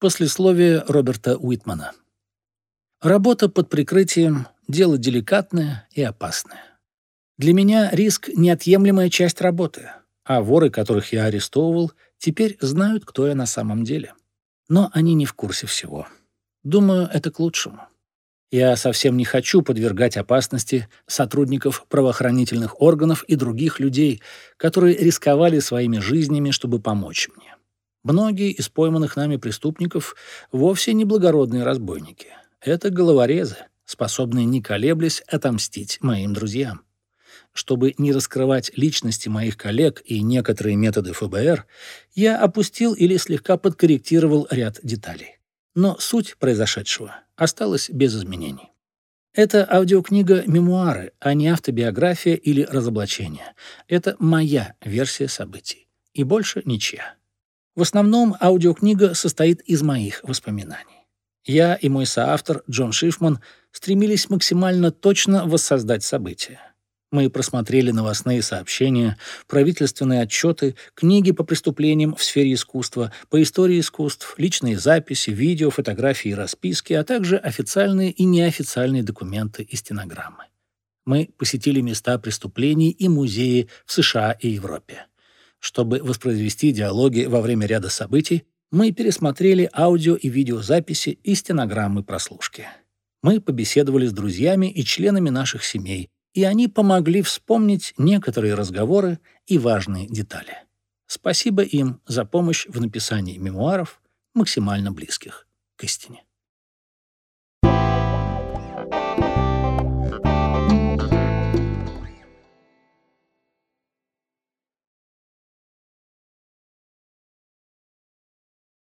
Послесловие Роберта Уитмана. Работа под прикрытием — дело деликатное и опасное. Для меня риск — неотъемлемая часть работы, а воры, которых я арестовывал, теперь знают, кто я на самом деле. Но они не в курсе всего. Думаю, это к лучшему. Я совсем не хочу подвергать опасности сотрудников правоохранительных органов и других людей, которые рисковали своими жизнями, чтобы помочь мне. Многие из пойманных нами преступников вовсе не благородные разбойники. Это головорезы, способные, не колеблясь, отомстить моим друзьям. Чтобы не раскрывать личности моих коллег и некоторые методы ФБР, я опустил или слегка подкорректировал ряд деталей. Но суть произошедшего осталась без изменений. Это аудиокнига «Мемуары», а не автобиография или разоблачение. Это моя версия событий. И больше ничья. В основном аудиокнига состоит из моих воспоминаний. Я и мой соавтор Джон Шифман стремились максимально точно воссоздать события. Мы просмотрели новостные сообщения, правительственные отчеты, книги по преступлениям в сфере искусства, по истории искусств, личные записи, видео, фотографии и расписки, а также официальные и неофициальные документы и стенограммы. Мы посетили места преступлений и музеи в США и Европе. Чтобы воспроизвести диалоги во время ряда событий, мы пересмотрели аудио и видеозаписи и стенограммы прослушки. Мы побеседовали с друзьями и членами наших семей, и они помогли вспомнить некоторые разговоры и важные детали. Спасибо им за помощь в написании мемуаров, максимально близких к истине.